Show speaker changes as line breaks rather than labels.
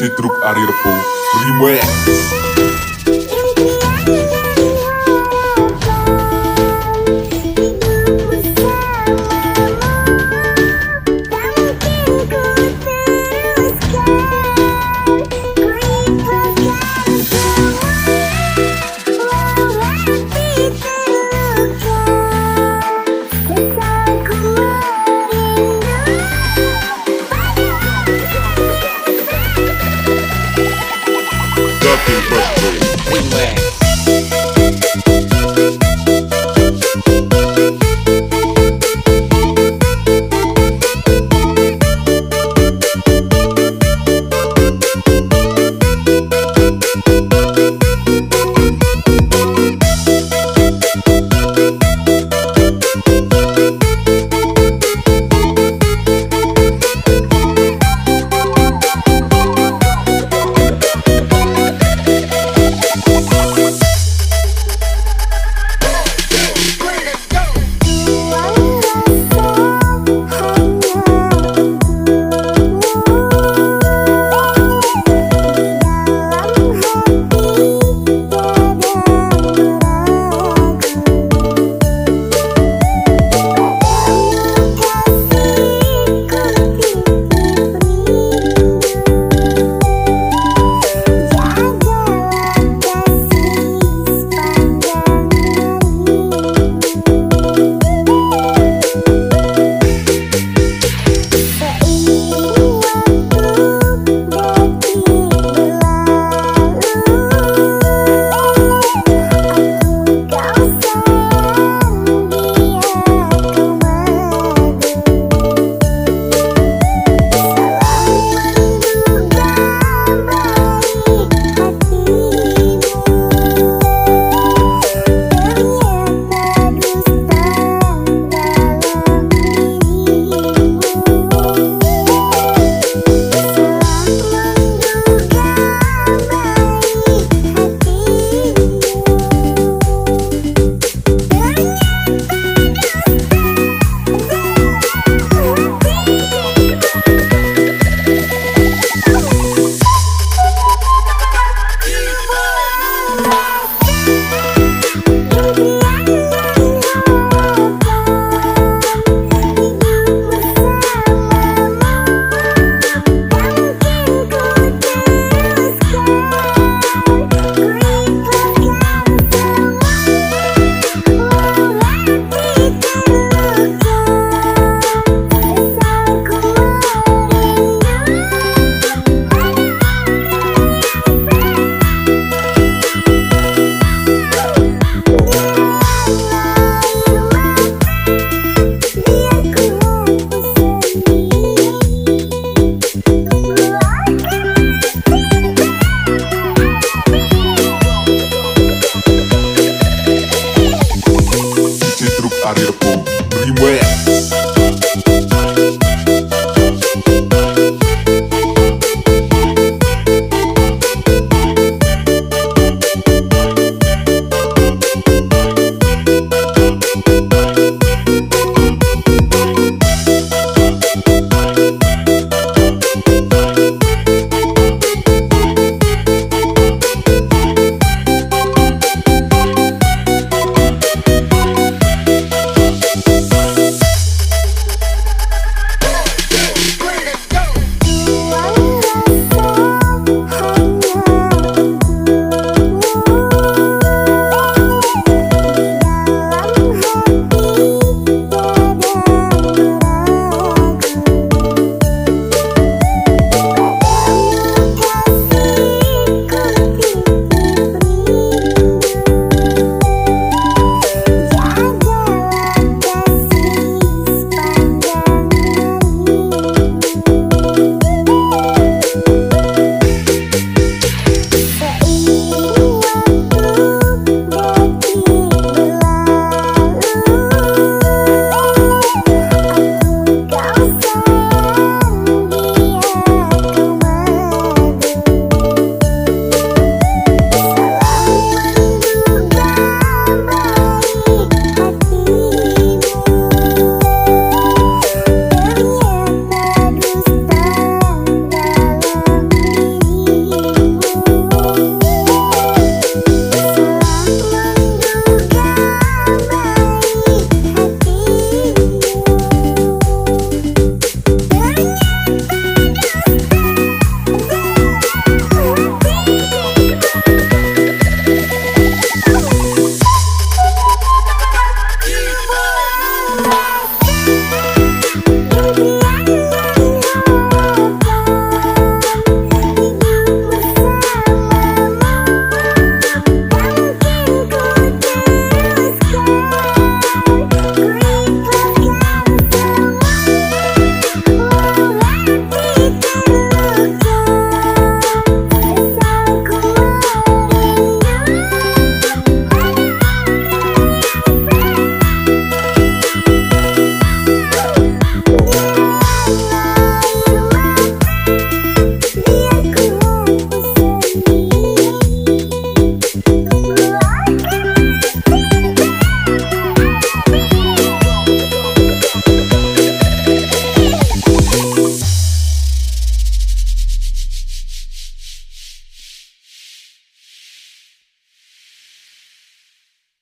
Citruk Arirpo Remix
Arirapu, Rimé.